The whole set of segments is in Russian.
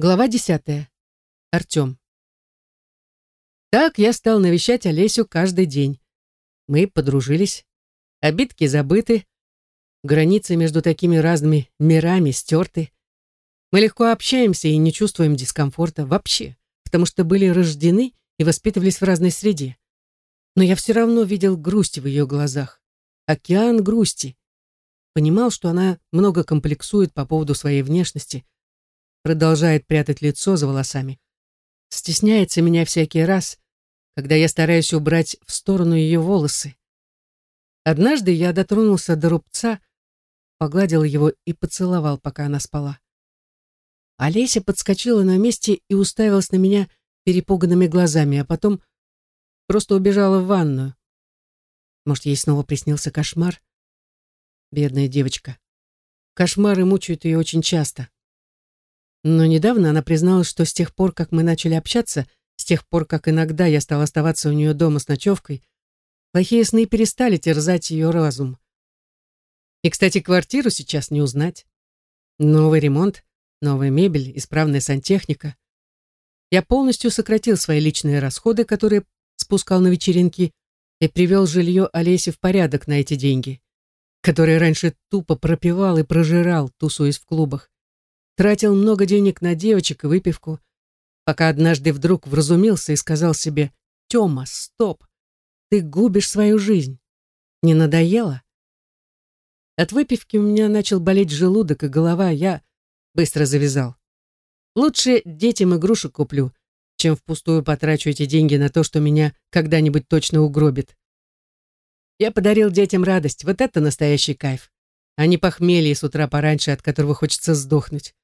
Глава десятая. Артем. Так я стал навещать Олесю каждый день. Мы подружились. Обидки забыты. Границы между такими разными мирами стерты. Мы легко общаемся и не чувствуем дискомфорта вообще, потому что были рождены и воспитывались в разной среде. Но я все равно видел грусть в ее глазах. Океан грусти. Понимал, что она много комплексует по поводу своей внешности – продолжает прятать лицо за волосами. Стесняется меня всякий раз, когда я стараюсь убрать в сторону ее волосы. Однажды я дотронулся до рубца, погладил его и поцеловал, пока она спала. Олеся подскочила на месте и уставилась на меня перепуганными глазами, а потом просто убежала в ванную. Может, ей снова приснился кошмар? Бедная девочка. Кошмары мучают ее очень часто. Но недавно она призналась, что с тех пор, как мы начали общаться, с тех пор, как иногда я стал оставаться у нее дома с ночевкой, плохие сны перестали терзать ее разум. И, кстати, квартиру сейчас не узнать. Новый ремонт, новая мебель, исправная сантехника. Я полностью сократил свои личные расходы, которые спускал на вечеринки, и привел жилье Олеси в порядок на эти деньги, которые раньше тупо пропивал и прожирал, тусуясь в клубах. Тратил много денег на девочек и выпивку, пока однажды вдруг вразумился и сказал себе «Тёма, стоп! Ты губишь свою жизнь. Не надоело?» От выпивки у меня начал болеть желудок и голова, я быстро завязал. Лучше детям игрушек куплю, чем впустую потрачу эти деньги на то, что меня когда-нибудь точно угробит. Я подарил детям радость, вот это настоящий кайф, а не похмелье с утра пораньше, от которого хочется сдохнуть.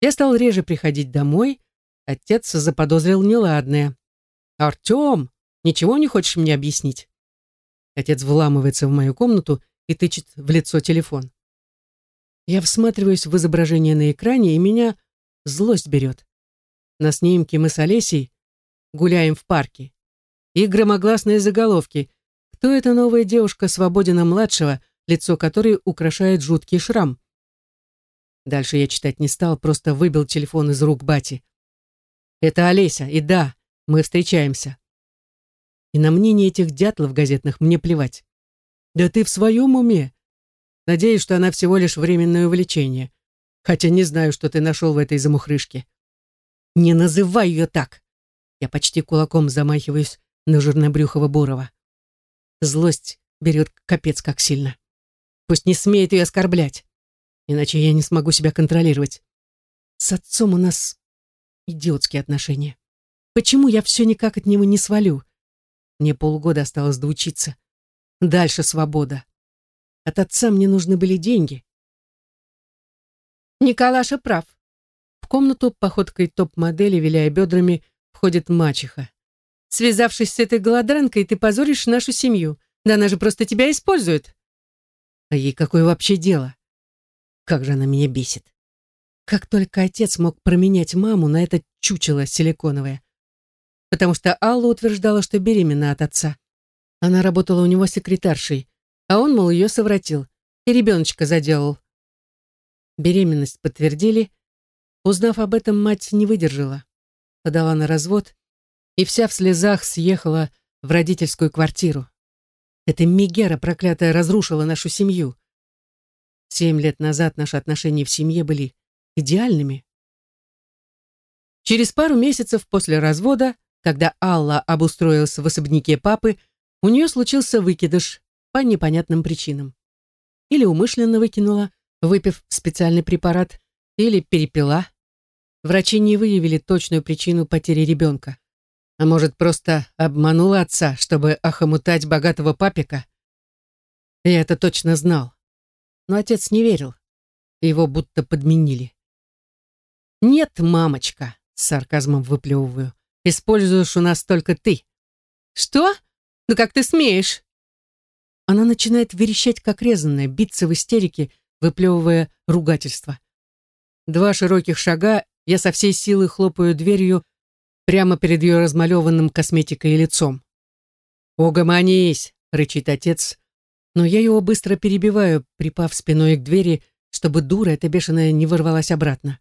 Я стал реже приходить домой. Отец заподозрил неладное. «Артем, ничего не хочешь мне объяснить?» Отец вламывается в мою комнату и тычет в лицо телефон. Я всматриваюсь в изображение на экране, и меня злость берет. На снимке мы с Олесей гуляем в парке. И громогласные заголовки. Кто эта новая девушка Свободина-младшего, лицо которой украшает жуткий шрам? Дальше я читать не стал, просто выбил телефон из рук бати. «Это Олеся, и да, мы встречаемся». И на мнение этих дятлов газетных мне плевать. «Да ты в своем уме?» Надеюсь, что она всего лишь временное увлечение. Хотя не знаю, что ты нашел в этой замухрышке. Не называй ее так. Я почти кулаком замахиваюсь на жирнобрюхого Бурова. Злость берет капец как сильно. Пусть не смеет ее оскорблять иначе я не смогу себя контролировать. С отцом у нас идиотские отношения. Почему я все никак от него не свалю? Мне полгода осталось доучиться. Дальше свобода. От отца мне нужны были деньги. Николаша прав. В комнату походкой топ-модели, виляя бедрами, входит мачеха. Связавшись с этой голодранкой, ты позоришь нашу семью. Да она же просто тебя использует. А ей какое вообще дело? Как же она меня бесит. Как только отец мог променять маму на это чучело силиконовое. Потому что Алла утверждала, что беременна от отца. Она работала у него секретаршей, а он, мол, ее совратил и ребеночка заделал. Беременность подтвердили. Узнав об этом, мать не выдержала. Подала на развод и вся в слезах съехала в родительскую квартиру. Эта Мегера проклятая разрушила нашу семью. Семь лет назад наши отношения в семье были идеальными. Через пару месяцев после развода, когда Алла обустроилась в особняке папы, у нее случился выкидыш по непонятным причинам. Или умышленно выкинула, выпив специальный препарат, или перепила. Врачи не выявили точную причину потери ребенка. А может, просто обманула отца, чтобы охомутать богатого папика? Я это точно знал но отец не верил. Его будто подменили. «Нет, мамочка», — с сарказмом выплевываю, «используешь у нас только ты». «Что? Ну как ты смеешь?» Она начинает верещать, как резаная, биться в истерике, выплевывая ругательство. Два широких шага, я со всей силы хлопаю дверью прямо перед ее размалеванным косметикой лицом. «Угомонись!» — рычит отец, но я его быстро перебиваю, припав спиной к двери, чтобы дура эта бешеная не ворвалась обратно.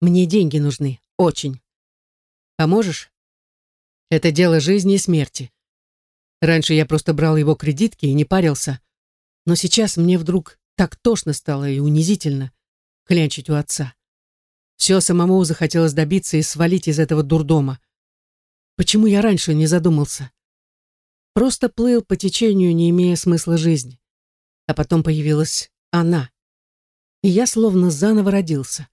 Мне деньги нужны. Очень. Поможешь? Это дело жизни и смерти. Раньше я просто брал его кредитки и не парился. Но сейчас мне вдруг так тошно стало и унизительно клянчить у отца. Все самому захотелось добиться и свалить из этого дурдома. Почему я раньше не задумался? Просто плыл по течению, не имея смысла жизни. А потом появилась она. И я словно заново родился.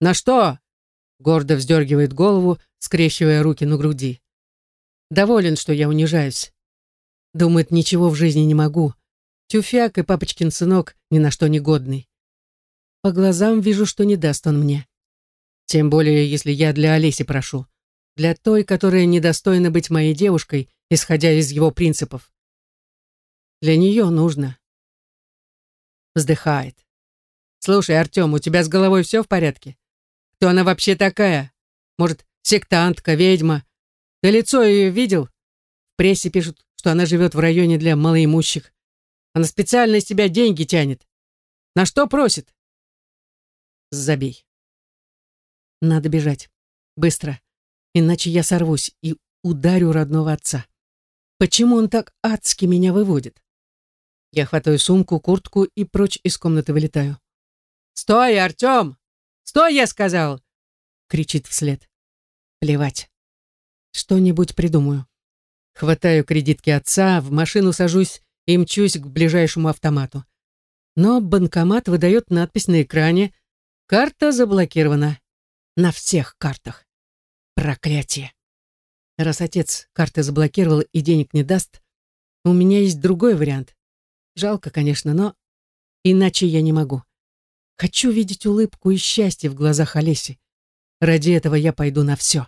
«На что?» — гордо вздергивает голову, скрещивая руки на груди. Доволен, что я унижаюсь. Думает, ничего в жизни не могу. Тюфяк и папочкин сынок ни на что не годный. По глазам вижу, что не даст он мне. Тем более, если я для Олеси прошу. Для той, которая недостойна быть моей девушкой, исходя из его принципов. Для нее нужно. Вздыхает. Слушай, Артем, у тебя с головой все в порядке? Кто она вообще такая? Может, сектантка, ведьма? Ты лицо ее видел? В прессе пишут, что она живет в районе для малоимущих. Она специально из тебя деньги тянет. На что просит? Забей. Надо бежать. Быстро. Иначе я сорвусь и ударю родного отца. Почему он так адски меня выводит? Я хватаю сумку, куртку и прочь из комнаты вылетаю. «Стой, Артем! Стой, я сказал!» кричит вслед. Плевать. Что-нибудь придумаю. Хватаю кредитки отца, в машину сажусь и мчусь к ближайшему автомату. Но банкомат выдает надпись на экране «Карта заблокирована». На всех картах. Проклятие. Раз отец карты заблокировал и денег не даст, у меня есть другой вариант. Жалко, конечно, но иначе я не могу. Хочу видеть улыбку и счастье в глазах Олеси. Ради этого я пойду на все.